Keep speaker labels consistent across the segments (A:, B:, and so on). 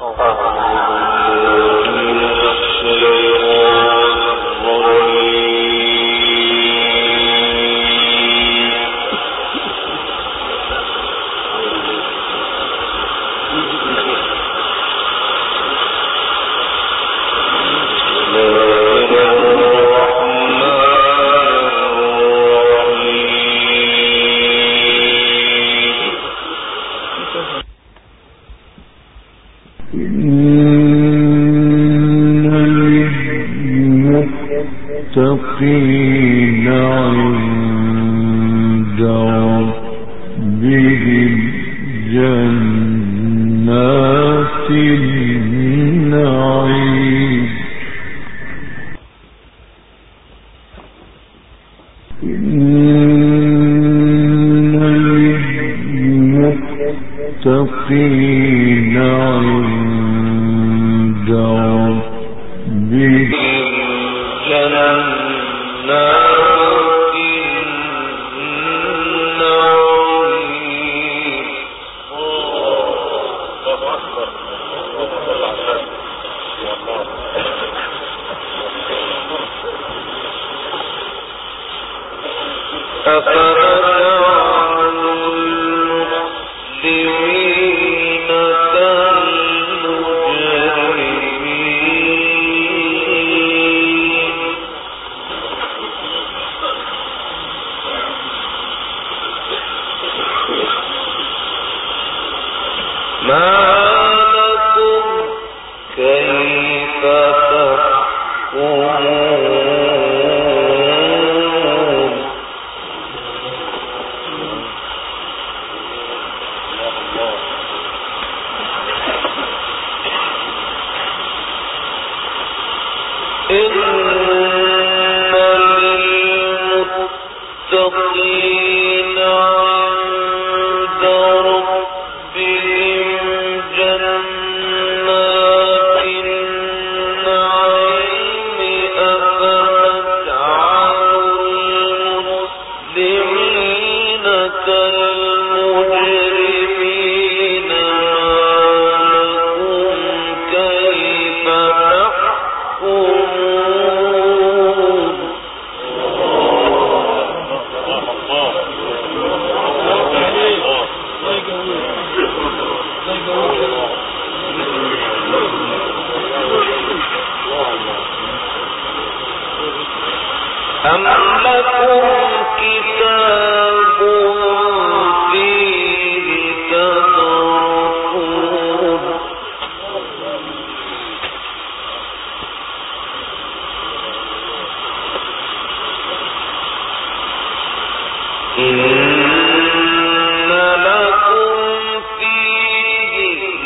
A: home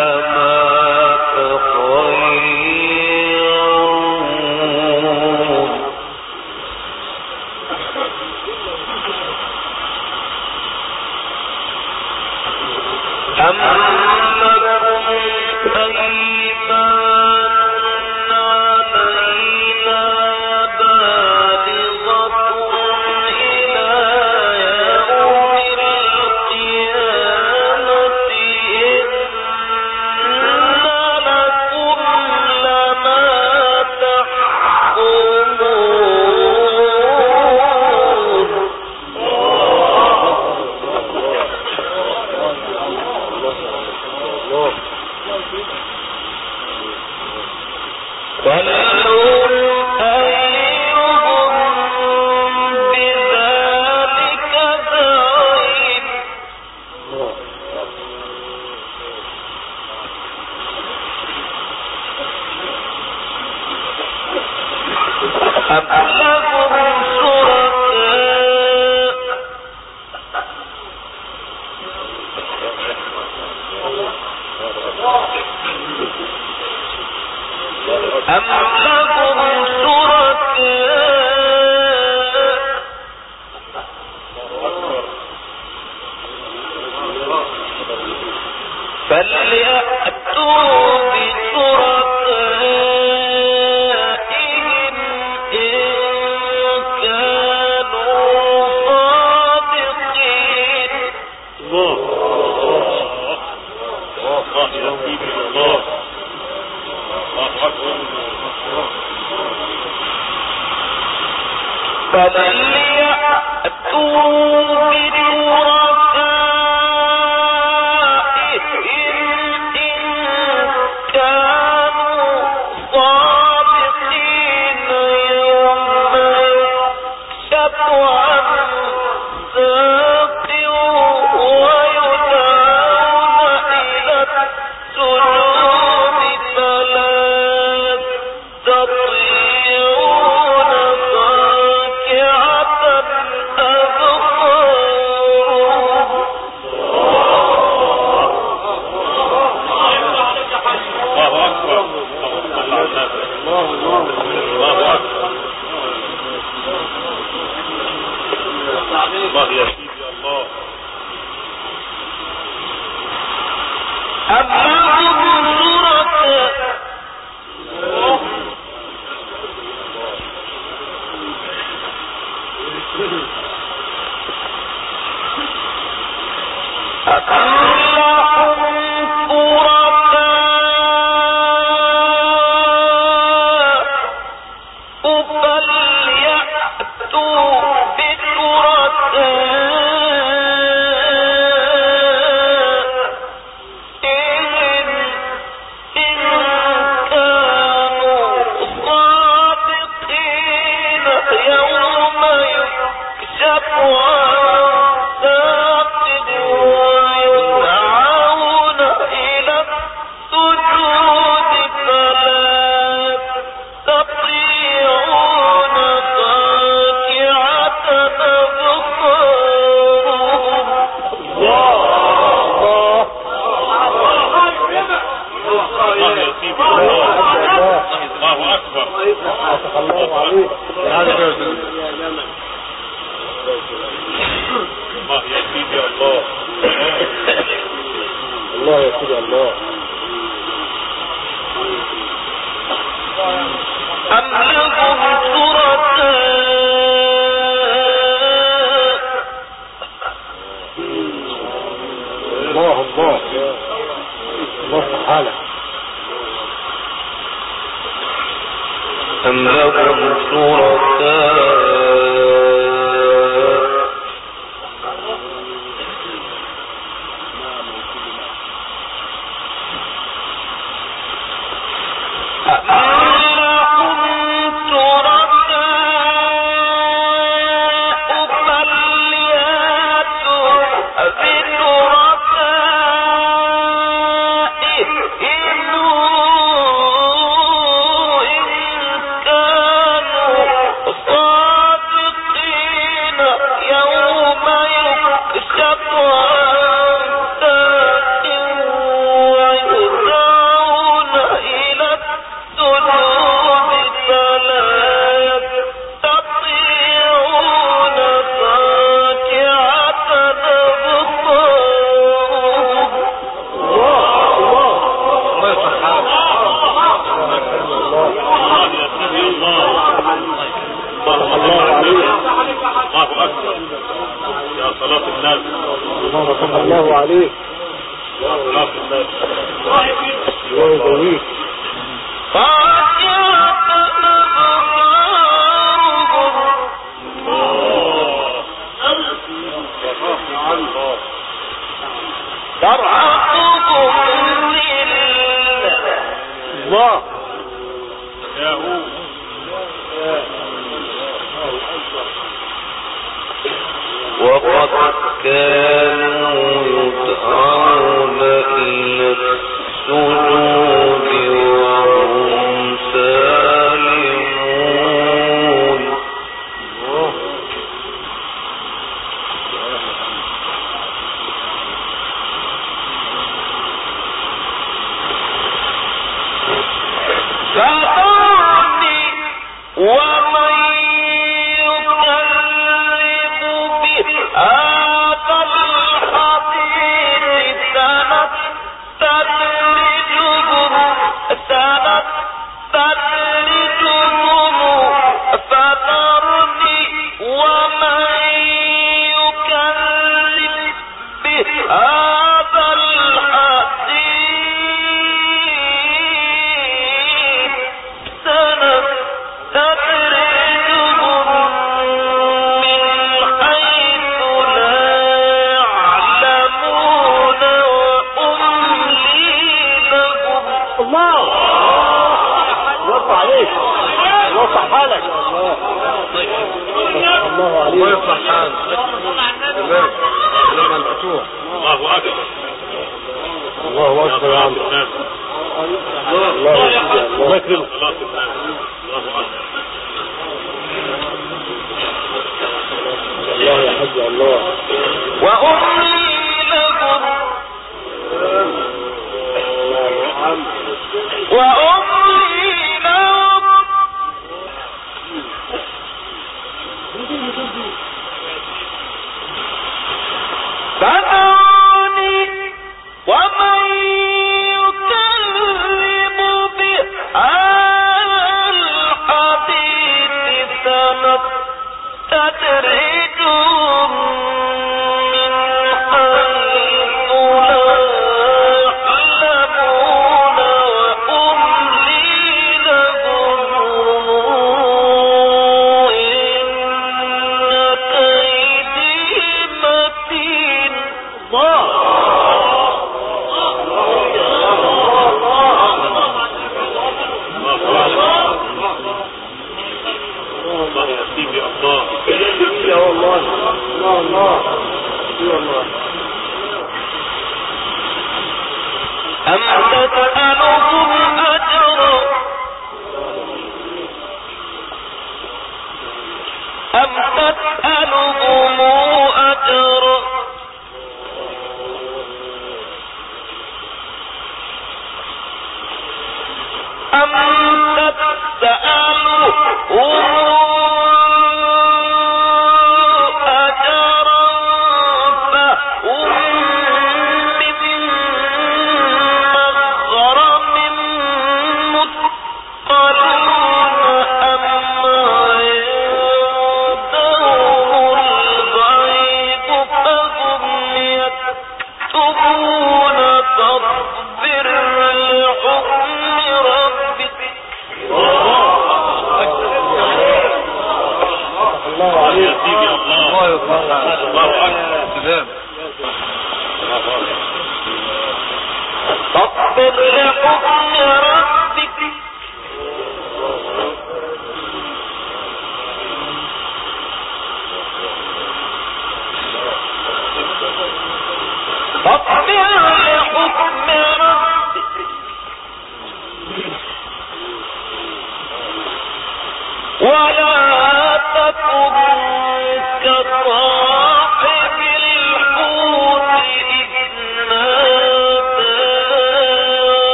A: الله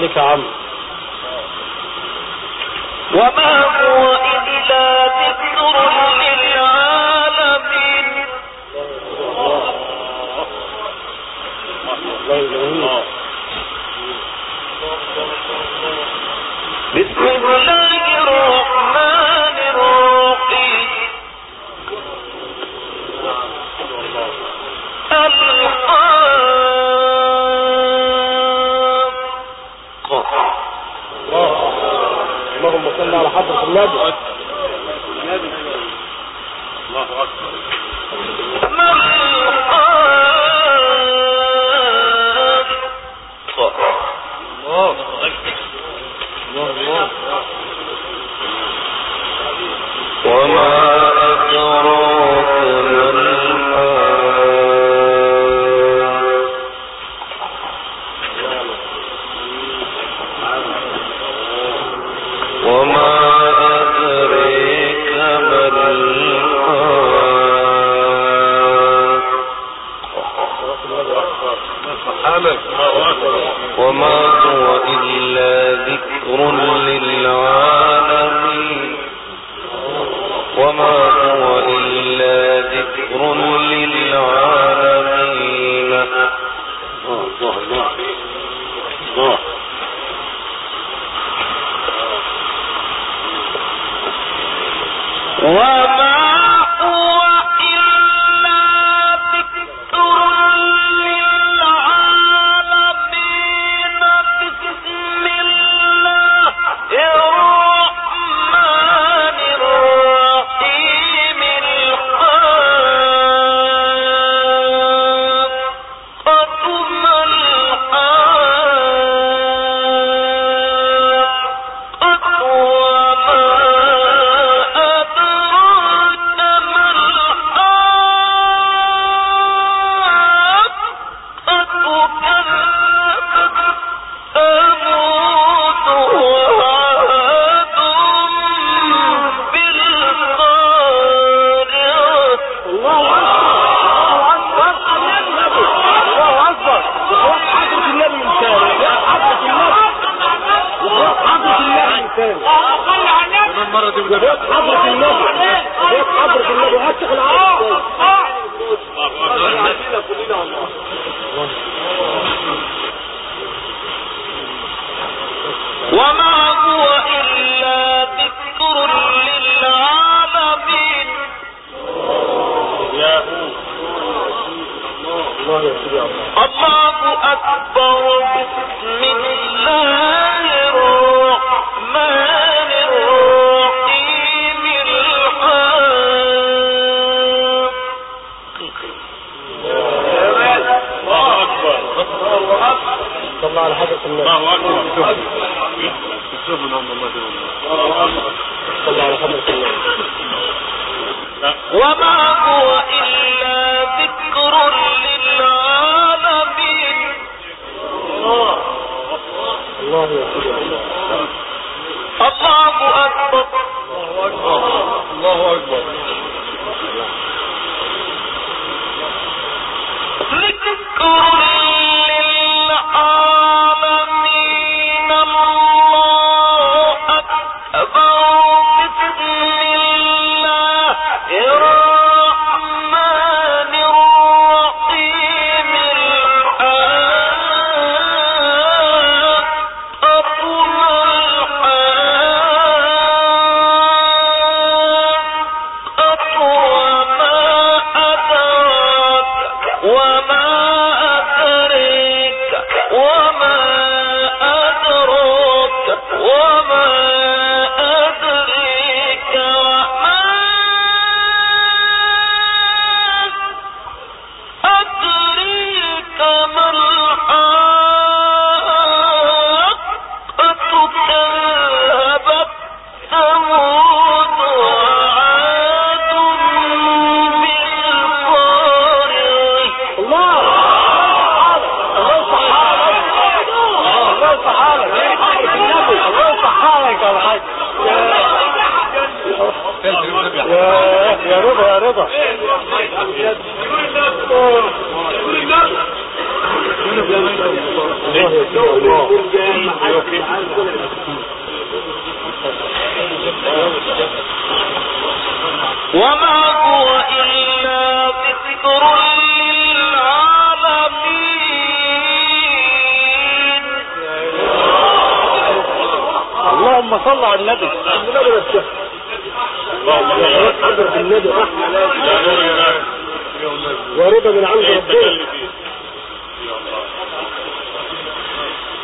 A: الله يفتح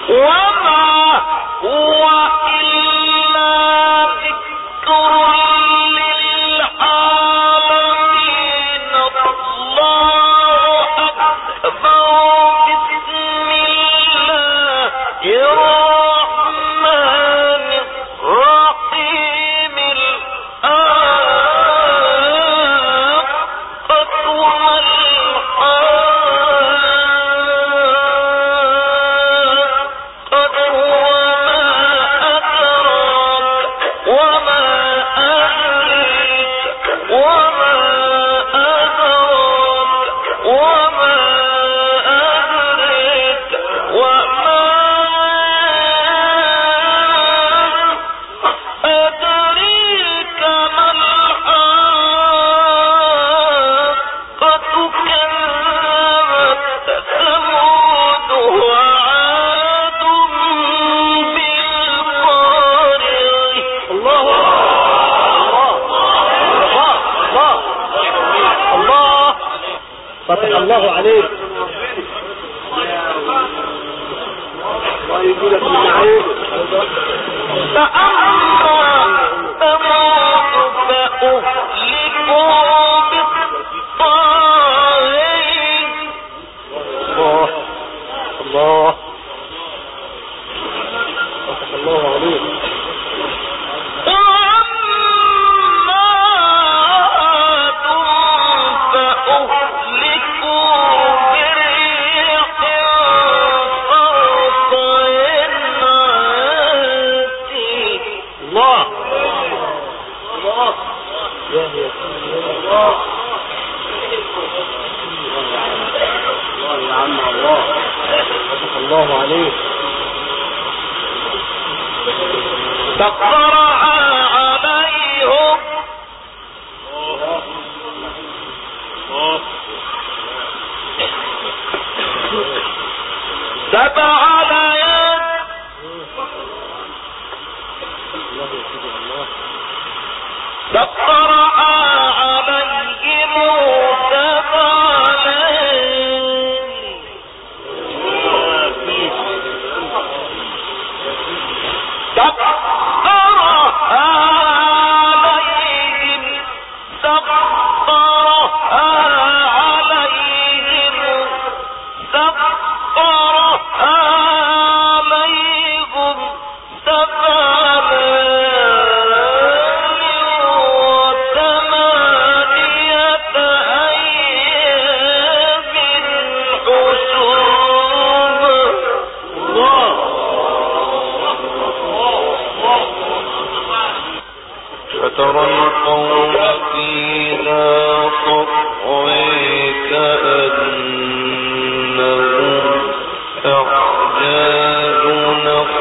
B: وما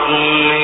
A: نخل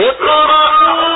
A: اقرأوا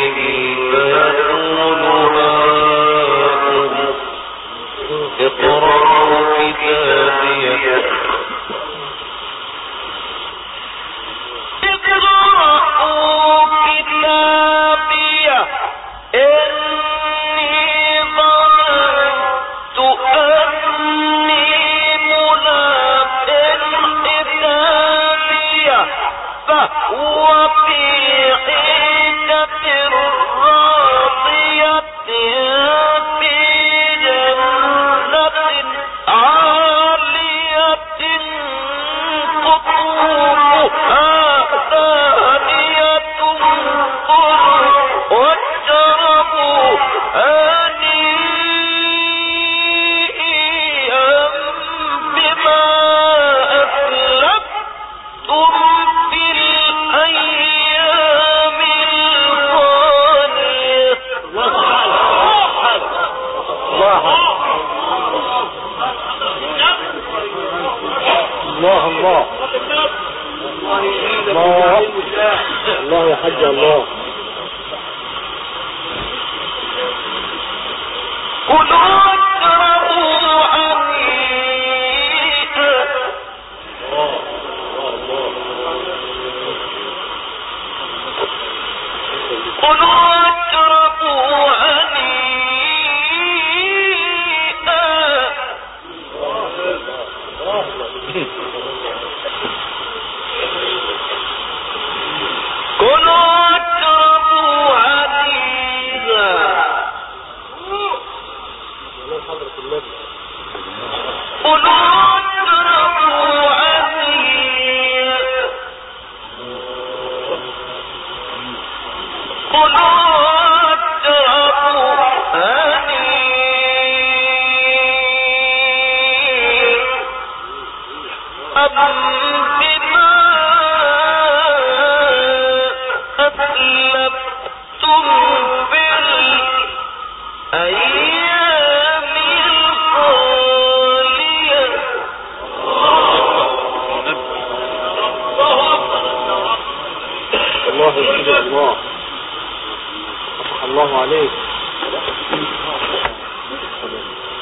C: الله
A: كده
D: الله. الله
A: عليك.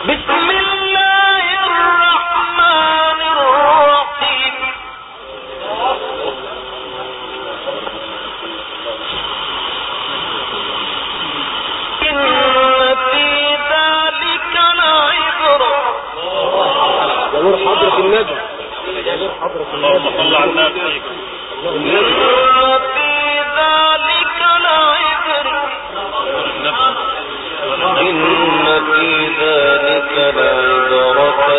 B: بسم الله الرحمن الرحيم. إن في ذلك العبرة
A: يا نور حضرة النجم. يا نور حضرة النبي
B: اللهم
A: الله على النبي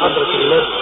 A: حضرة النبي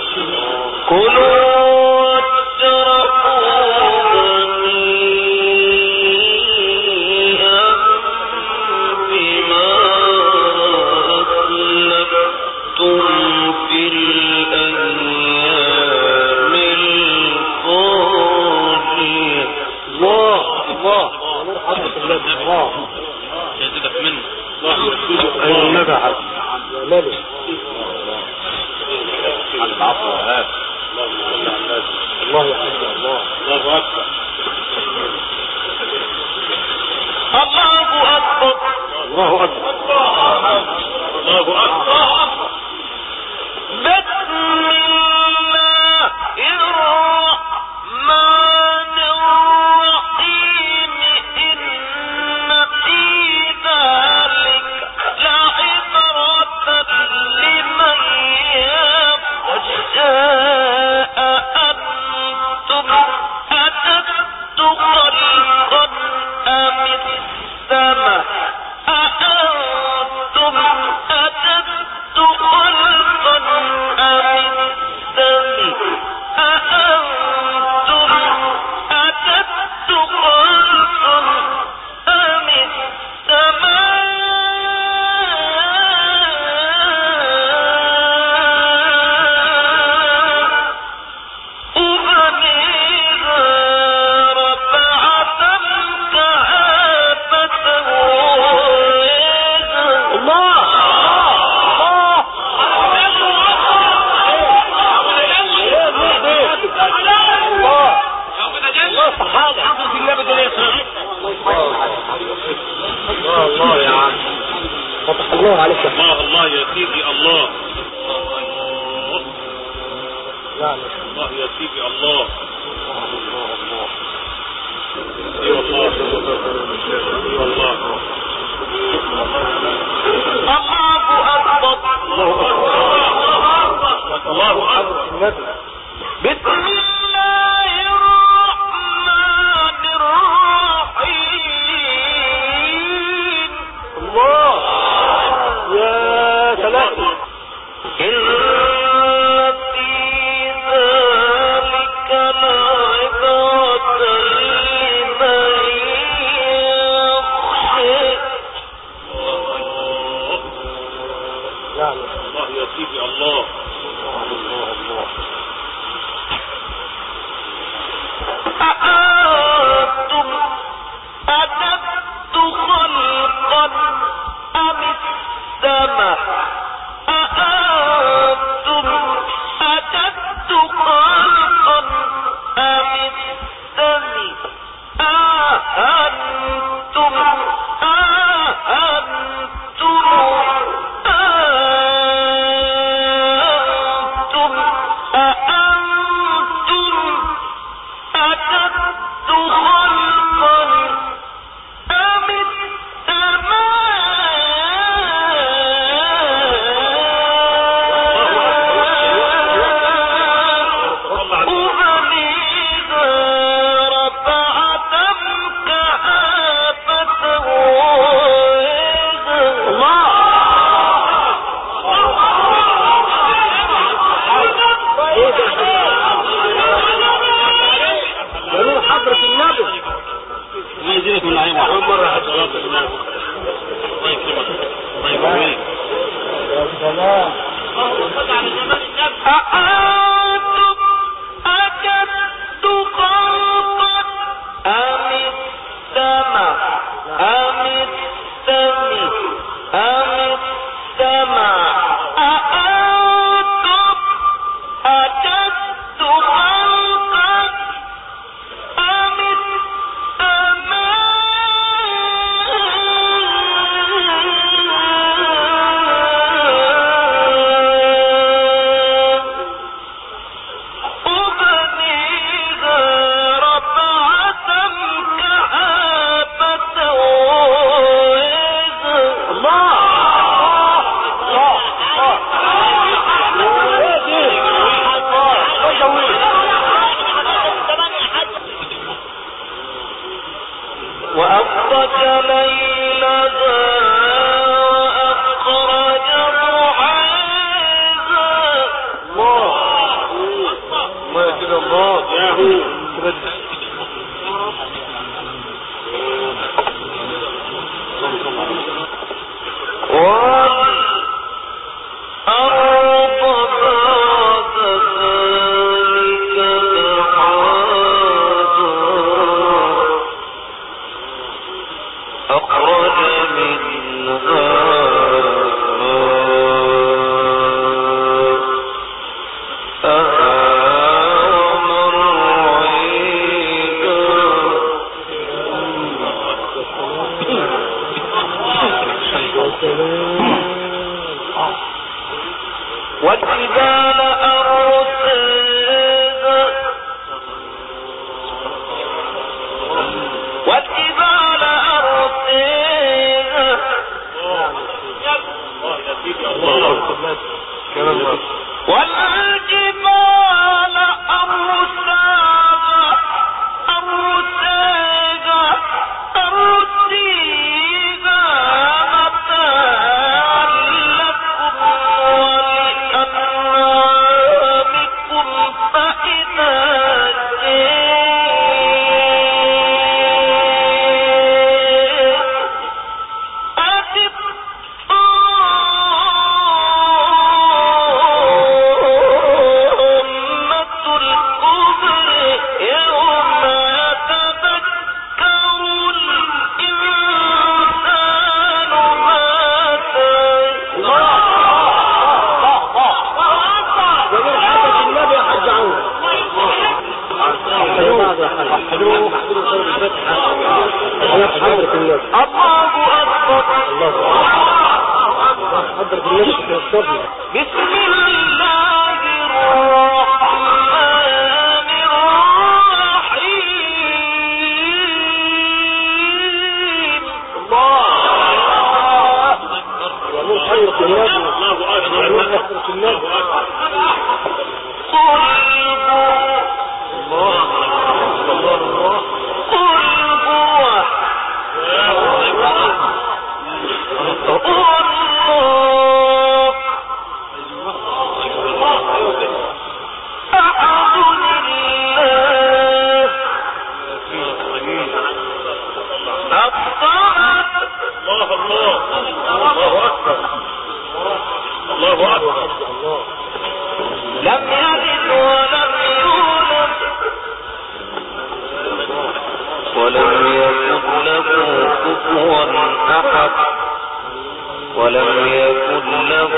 A: ولم يكن له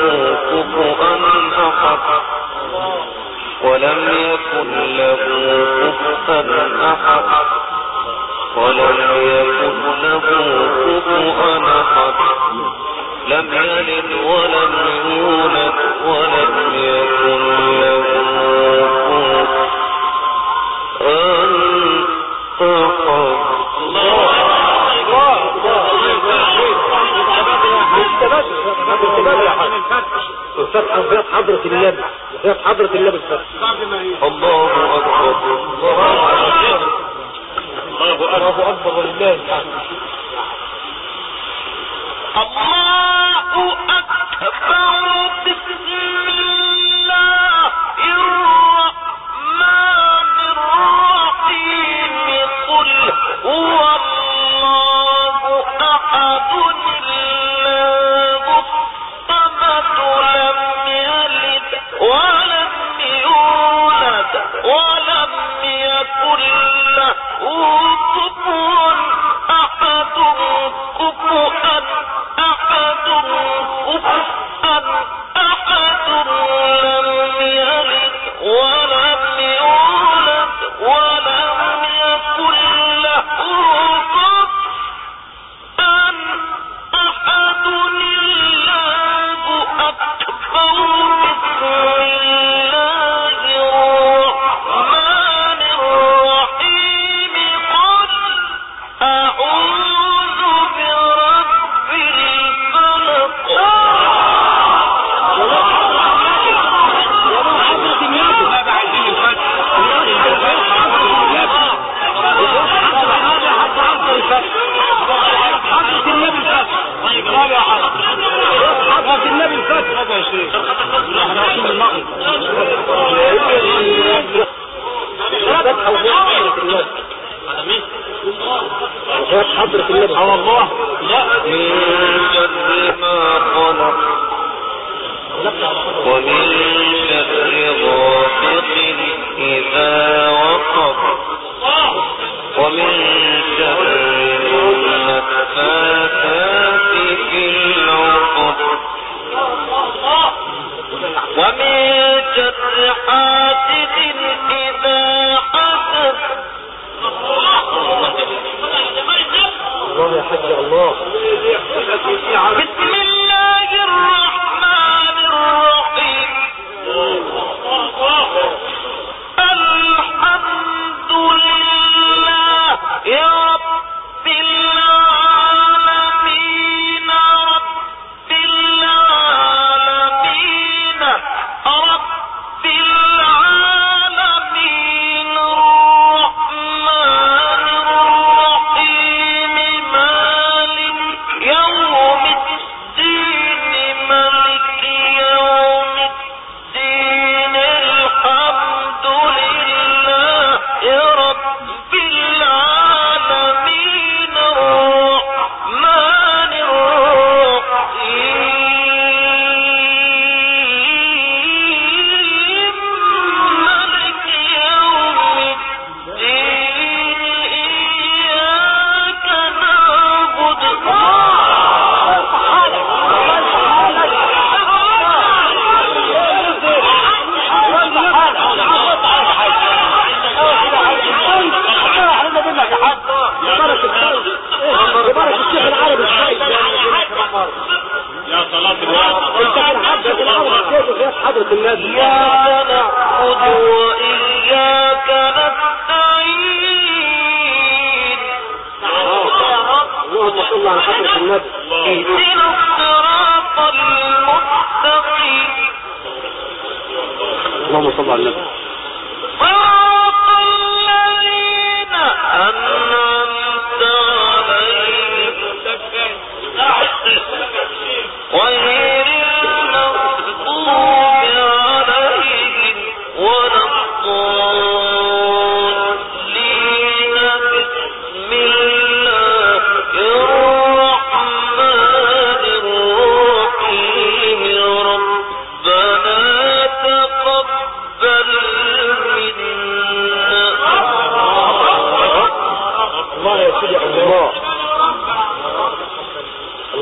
A: كفوا أحد ولم يكن له كفوا أحد ولم يكن له كفوا أحد لم يلد ولم يولد ولم يكن
E: الفتح صيغة حضرة الله صيغة حضرة الله بالفتح
A: الله أكبر.
B: الله
E: أكبر.
A: الله أكبر. الله أكبر.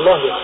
A: الله